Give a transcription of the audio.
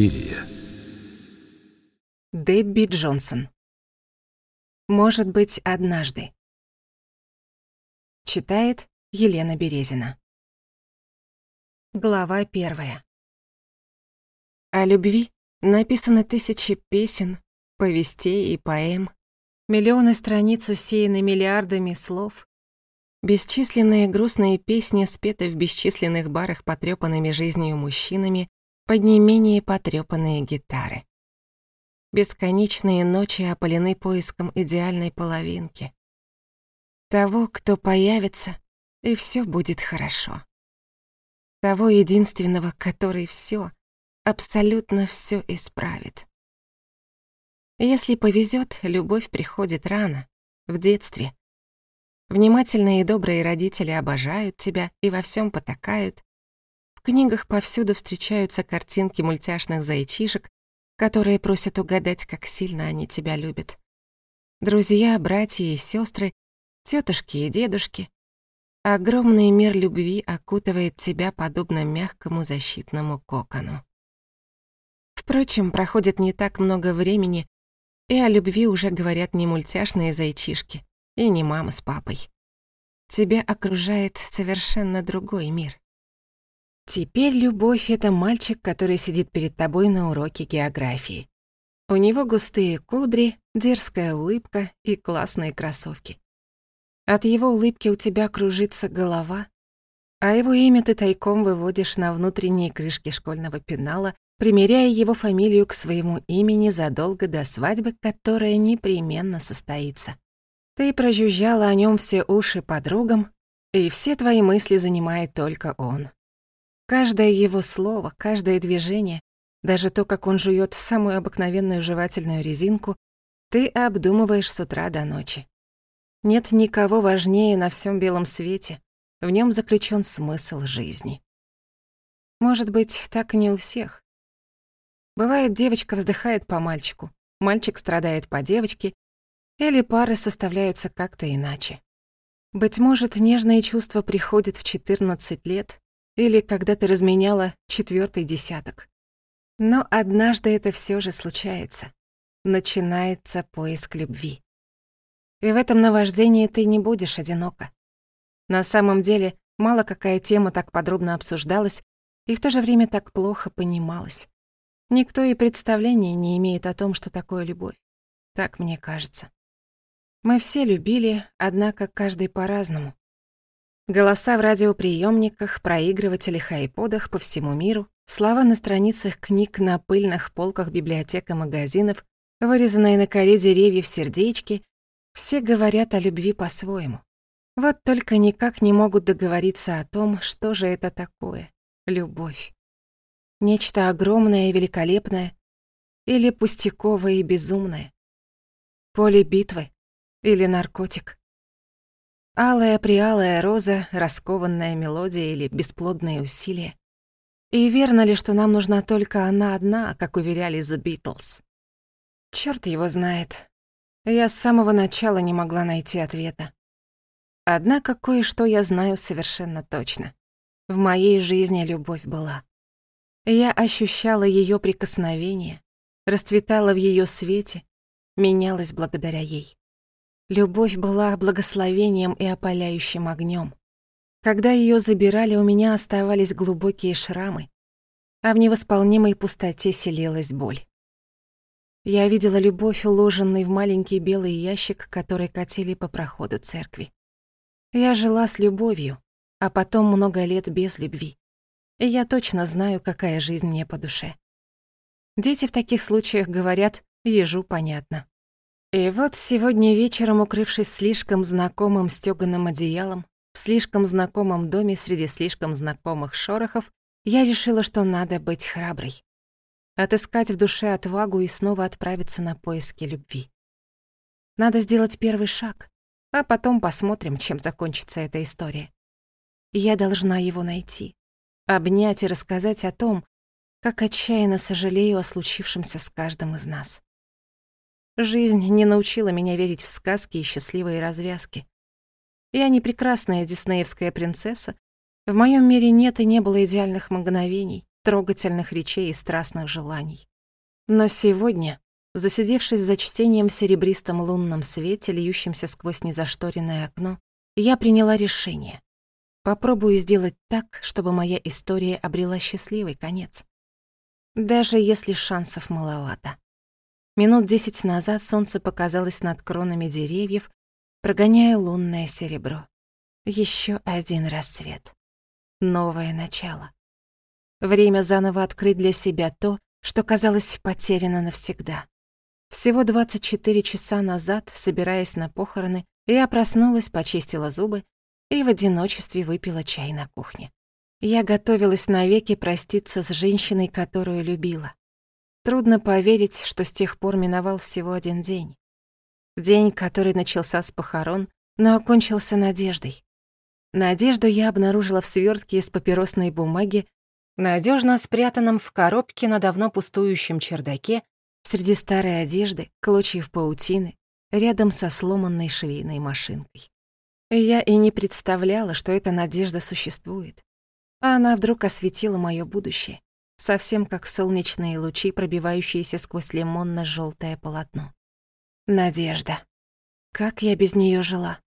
бессилия. Дебби Джонсон. Может быть, однажды. Читает Елена Березина. Глава первая. О любви написано тысячи песен, повестей и поэм, миллионы страниц усеяны миллиардами слов, бесчисленные грустные песни спеты в бесчисленных барах потрепанными жизнью мужчинами, под не менее потрепанные гитары. Бесконечные ночи опалены поиском идеальной половинки. Того, кто появится, и все будет хорошо. Того единственного, который все, абсолютно все исправит. Если повезет, любовь приходит рано, в детстве. Внимательные и добрые родители обожают тебя и во всем потакают, в книгах повсюду встречаются картинки мультяшных зайчишек, которые просят угадать, как сильно они тебя любят. Друзья, братья и сестры, тетушки и дедушки. Огромный мир любви окутывает тебя подобно мягкому защитному кокону. Впрочем, проходит не так много времени, и о любви уже говорят не мультяшные зайчишки и не мама с папой. Тебя окружает совершенно другой мир. Теперь любовь — это мальчик, который сидит перед тобой на уроке географии. У него густые кудри, дерзкая улыбка и классные кроссовки. От его улыбки у тебя кружится голова, а его имя ты тайком выводишь на внутренние крышки школьного пенала, примеряя его фамилию к своему имени задолго до свадьбы, которая непременно состоится. Ты прожужжала о нем все уши подругам, и все твои мысли занимает только он. Каждое его слово, каждое движение, даже то, как он жует самую обыкновенную жевательную резинку, ты обдумываешь с утра до ночи. Нет никого важнее на всем белом свете, в нем заключен смысл жизни. Может быть, так не у всех. Бывает, девочка вздыхает по мальчику, мальчик страдает по девочке, или пары составляются как-то иначе. Быть может, нежные чувства приходят в 14 лет, или когда ты разменяла четвертый десяток. Но однажды это все же случается. Начинается поиск любви. И в этом наваждении ты не будешь одинока. На самом деле, мало какая тема так подробно обсуждалась и в то же время так плохо понималась. Никто и представления не имеет о том, что такое любовь. Так мне кажется. Мы все любили, однако каждый по-разному. Голоса в радиоприемниках, проигрывателях айподах по всему миру, слова на страницах книг на пыльных полках библиотек и магазинов, вырезанные на коре деревьев сердечки, все говорят о любви по-своему. Вот только никак не могут договориться о том, что же это такое — любовь. Нечто огромное и великолепное или пустяковое и безумное. Поле битвы или наркотик. Алая приалая роза, раскованная мелодия или бесплодные усилия. И верно ли, что нам нужна только она одна, как уверяли The Beatles? Чёрт его знает. Я с самого начала не могла найти ответа. Однако кое-что я знаю совершенно точно. В моей жизни любовь была. Я ощущала её прикосновение, расцветала в её свете, менялась благодаря ей. Любовь была благословением и опаляющим огнем. Когда ее забирали, у меня оставались глубокие шрамы, а в невосполнимой пустоте селилась боль. Я видела любовь, уложенной в маленький белый ящик, который катили по проходу церкви. Я жила с любовью, а потом много лет без любви. И я точно знаю, какая жизнь мне по душе. Дети в таких случаях говорят «ежу понятно». И вот сегодня вечером, укрывшись слишком знакомым стёганым одеялом, в слишком знакомом доме среди слишком знакомых шорохов, я решила, что надо быть храброй. Отыскать в душе отвагу и снова отправиться на поиски любви. Надо сделать первый шаг, а потом посмотрим, чем закончится эта история. Я должна его найти, обнять и рассказать о том, как отчаянно сожалею о случившемся с каждым из нас. Жизнь не научила меня верить в сказки и счастливые развязки. Я не прекрасная диснеевская принцесса. В моем мире нет и не было идеальных мгновений, трогательных речей и страстных желаний. Но сегодня, засидевшись за чтением в серебристом лунном свете, льющемся сквозь незашторенное окно, я приняла решение. Попробую сделать так, чтобы моя история обрела счастливый конец. Даже если шансов маловато. Минут десять назад солнце показалось над кронами деревьев, прогоняя лунное серебро. Еще один рассвет. Новое начало. Время заново открыть для себя то, что казалось потеряно навсегда. Всего 24 часа назад, собираясь на похороны, я проснулась, почистила зубы и в одиночестве выпила чай на кухне. Я готовилась навеки проститься с женщиной, которую любила. Трудно поверить, что с тех пор миновал всего один день. День, который начался с похорон, но окончился надеждой. Надежду я обнаружила в свертке из папиросной бумаги, надежно спрятанном в коробке на давно пустующем чердаке, среди старой одежды, клочьев паутины, рядом со сломанной швейной машинкой. Я и не представляла, что эта надежда существует. А она вдруг осветила моё будущее совсем как солнечные лучи, пробивающиеся сквозь лимонно-желтое полотно. Надежда. Как я без нее жила?